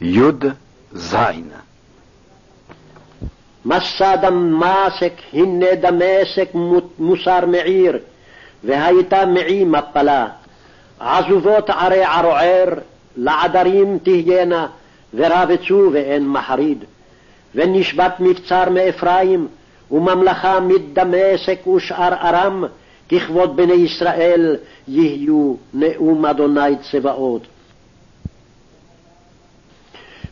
י"ז מסע דמשק, הנה דמשק מוסר מעיר, והייתה מעי מפלה. עזובות ערי ערוער, לעדרים תהיינה, ורבצו ואין מחריד. ונשבת מבצר מאפרים, וממלכה מדמשק ושאר ארם, ככבוד בני ישראל יהיו נאום אדוני צבאות.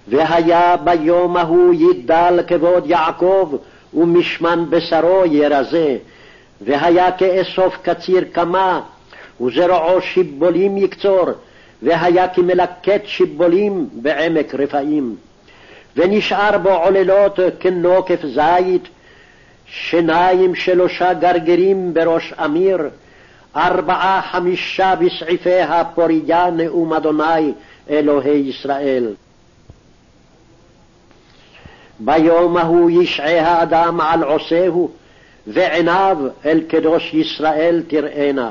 והיה ביום ההוא ידל כבוד יעקב, ומשמן בשרו ירזה. והיה כאסוף קציר קמה, וזרעו שיבולים יקצור, והיה כמלקט שיבולים בעמק רפאים. ונשאר בו עוללות כנוקף זית, שיניים שלושה גרגרים בראש אמיר, ארבעה חמישה בסעיפיה פוריה נאום אדוני אלוהי ישראל. ביום ההוא ישעה האדם על עושהו, ועיניו אל קדוש ישראל תראינה.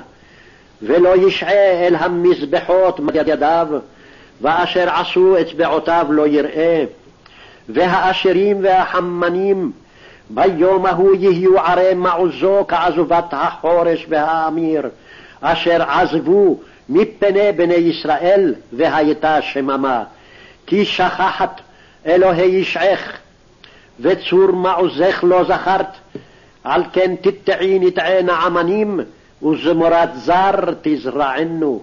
ולא ישעה אל המזבחות ידיו, ואשר עשו אצבעותיו לא יראה. והאשרים והחמנים ביום ההוא יהיו ערי מעוזו כעזובת החורש והאמיר, אשר עזבו מפני בני ישראל, והייתה שממה. כי שכחת אלוהי ישעך, וצור מעוזך לא זכרת, על כן תטעי נטעי נעמנים, וזמורת זר תזרענו.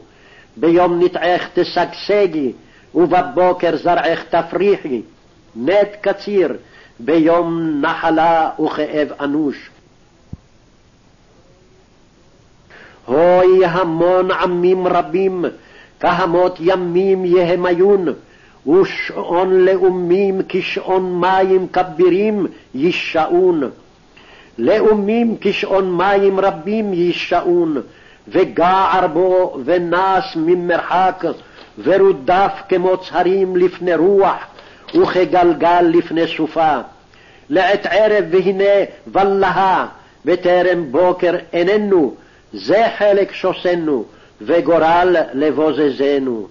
ביום נטעך תשגשגי, ובבוקר זרעך תפריחי. נט קציר, ביום נחלה וכאב אנוש. הוי המון עמים רבים, כהמות ימים יהמיון, ושעון לאומים כשעון מים כבירים יישאון. לאומים כשעון מים רבים יישאון, וגער בו ונס ממרחק, ורודף כמו צהרים לפני רוח, וכגלגל לפני סופה. לעת ערב והנה ולהה, בטרם בוקר איננו, זה חלק שוסנו, וגורל לבוזזנו.